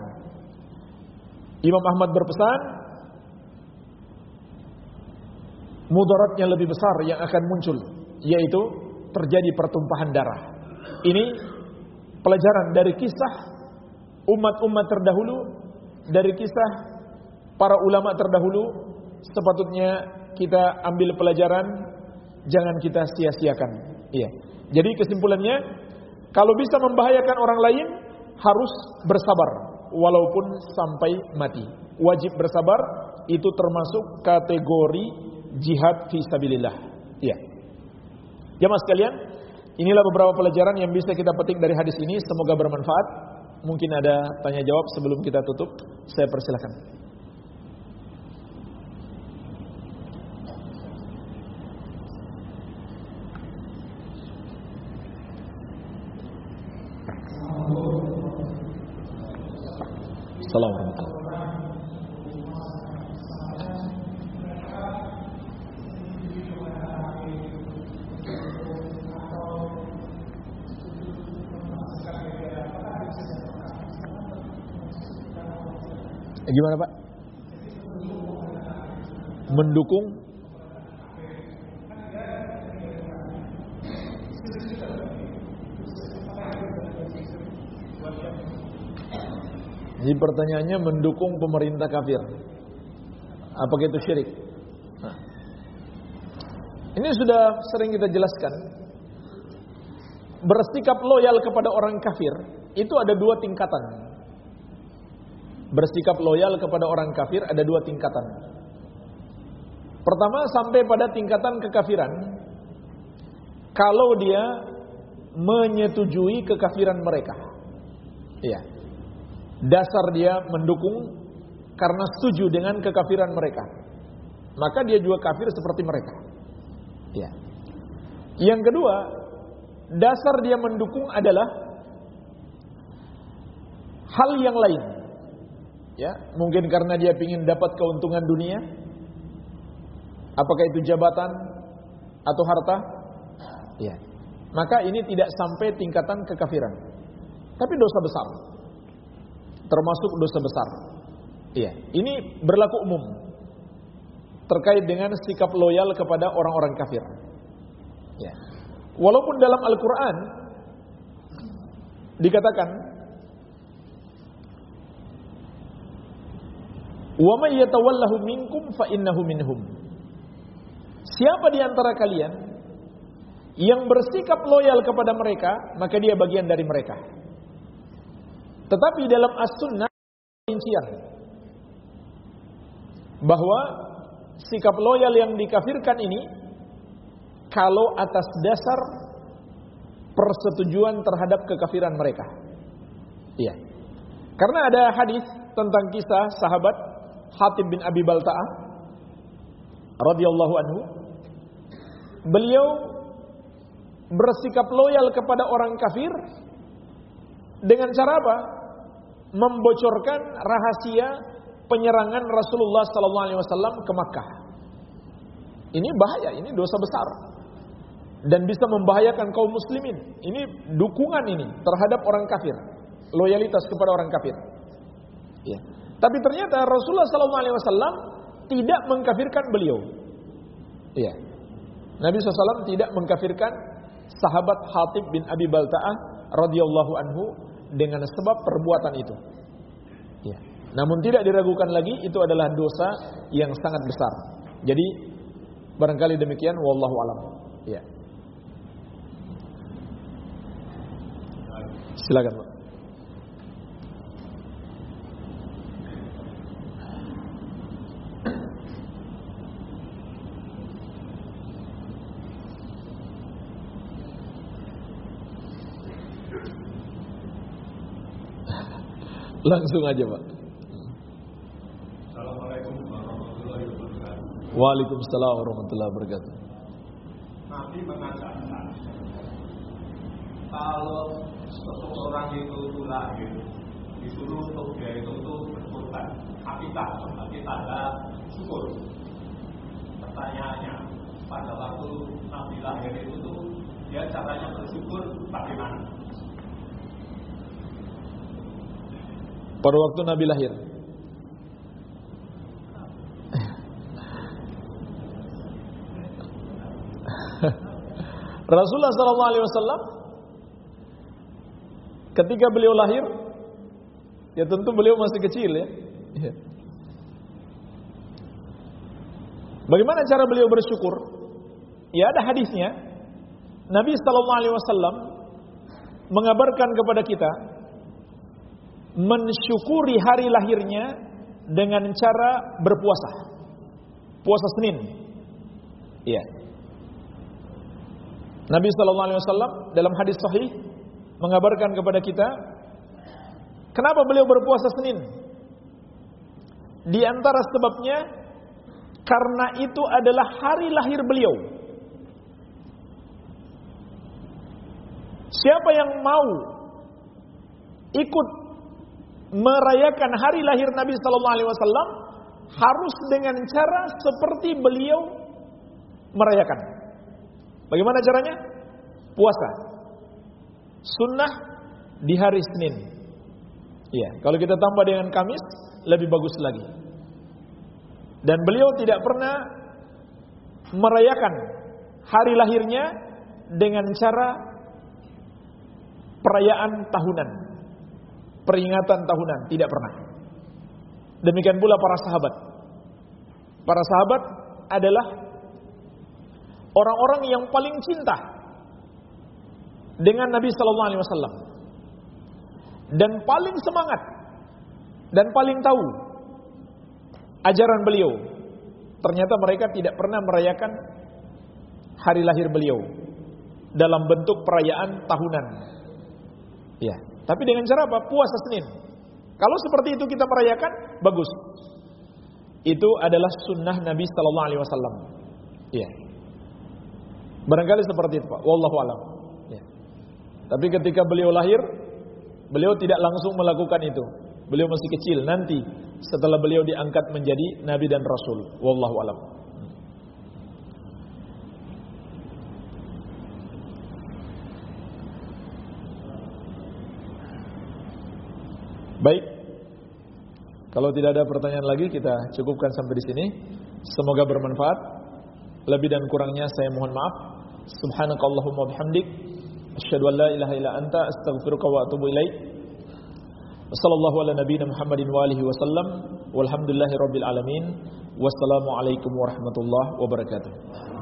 Imam Ahmad berpesan, mudaratnya lebih besar yang akan muncul, yaitu terjadi pertumpahan darah. Ini pelajaran dari kisah umat-umat terdahulu, dari kisah para ulama terdahulu, sepatutnya kita ambil pelajaran, jangan kita sia-siakan. Iya. Jadi kesimpulannya, kalau bisa membahayakan orang lain, harus bersabar, walaupun sampai mati. Wajib bersabar, itu termasuk kategori jihad fi sabilillah. Iya. Jamaah sekalian, inilah beberapa pelajaran yang bisa kita petik dari hadis ini. Semoga bermanfaat. Mungkin ada tanya jawab sebelum kita tutup. Saya persilahkan. Assalamualaikum Gimana Pak? Mendukung Jadi pertanyaannya mendukung pemerintah kafir. Apakah itu syirik? Nah. Ini sudah sering kita jelaskan. Bersikap loyal kepada orang kafir itu ada dua tingkatan. Bersikap loyal kepada orang kafir ada dua tingkatan. Pertama sampai pada tingkatan kekafiran. Kalau dia menyetujui kekafiran mereka. Iya dasar dia mendukung karena setuju dengan kekafiran mereka. Maka dia juga kafir seperti mereka. Ya. Yang kedua, dasar dia mendukung adalah hal yang lain. Ya, mungkin karena dia ingin dapat keuntungan dunia. Apakah itu jabatan atau harta? Ya. maka ini tidak sampai tingkatan kekafiran. Tapi dosa besar. Termasuk dosa besar. Iya, ini berlaku umum. Terkait dengan sikap loyal kepada orang-orang kafir. Ya. Walaupun dalam Al-Qur'an dikatakan Wa may fa innahu. Siapa di antara kalian yang bersikap loyal kepada mereka, maka dia bagian dari mereka. Tetapi dalam as-sunnah rincian bahwa sikap loyal yang dikafirkan ini kalau atas dasar persetujuan terhadap kekafiran mereka. Iya. Karena ada hadis tentang kisah sahabat Hatib bin Abi Balta'ah radhiyallahu anhu. Beliau bersikap loyal kepada orang kafir dengan cara apa? Membocorkan rahasia penyerangan Rasulullah sallallahu alaihi wasallam ke Makkah. Ini bahaya, ini dosa besar. Dan bisa membahayakan kaum muslimin. Ini dukungan ini terhadap orang kafir. Loyalitas kepada orang kafir. Ya. Tapi ternyata Rasulullah sallallahu alaihi wasallam tidak mengkafirkan beliau. Iya. Nabi SAW tidak mengkafirkan sahabat Hatib bin Abi Balta'ah radhiyallahu anhu dengan sebab perbuatan itu. Ya. Namun tidak diragukan lagi itu adalah dosa yang sangat besar. Jadi barangkali demikian wallahu alam. Ya. Silakan, Pak. Langsung aja Pak. Assalamualaikum warahmatullahi wabarakatuh. Waalaikumsalam warahmatullahi wabarakatuh. Nabi mengajarkan kalau seseorang itu lahir disuruh untuk dia itu tuh berkorban hakikat sebagai tanda syukur. Pertanyaannya pada waktu Nabi lahir itu tuh dia caranya bersyukur bagaimana? Pada waktu Nabi lahir. Rasulullah sallallahu alaihi wasallam ketika beliau lahir ya tentu beliau masih kecil ya. Iya. Bagaimana cara beliau bersyukur? Ya ada hadisnya. Nabi sallallahu alaihi wasallam mengabarkan kepada kita mensyukuri hari lahirnya dengan cara berpuasa. Puasa Senin. Iya. Nabi sallallahu alaihi wasallam dalam hadis sahih mengabarkan kepada kita kenapa beliau berpuasa Senin? Di antara sebabnya karena itu adalah hari lahir beliau. Siapa yang mau ikut merayakan hari lahir Nabi Sallallahu Alaihi Wasallam harus dengan cara seperti beliau merayakan. Bagaimana caranya? Puasa. Sunnah di hari Senin. Iya, kalau kita tambah dengan Kamis lebih bagus lagi. Dan beliau tidak pernah merayakan hari lahirnya dengan cara perayaan tahunan peringatan tahunan, tidak pernah. Demikian pula para sahabat. Para sahabat adalah orang-orang yang paling cinta dengan Nabi sallallahu alaihi wasallam. Dan paling semangat dan paling tahu ajaran beliau. Ternyata mereka tidak pernah merayakan hari lahir beliau dalam bentuk perayaan tahunan. Ya, tapi dengan cara apa? Puasa Senin. Kalau seperti itu kita merayakan, bagus. Itu adalah sunnah Nabi Sallallahu Alaihi Wasallam. Iya. Barangkali seperti itu, Pak. Wallahu alam. Ya. Tapi ketika beliau lahir, beliau tidak langsung melakukan itu. Beliau masih kecil. Nanti setelah beliau diangkat menjadi Nabi dan Rasul. Wallahu alam. Kalau tidak ada pertanyaan lagi kita cukupkan sampai di sini. Semoga bermanfaat. Lebih dan kurangnya saya mohon maaf. Subhanakallahumma bihamdik asyhadu an la ilaha illa anta astaghfiruka wa atubu ilaik. Wassallallahu ala Muhammadin wa alihi wasallam. Walhamdulillahirabbil alamin. Wassalamualaikum warahmatullahi wabarakatuh.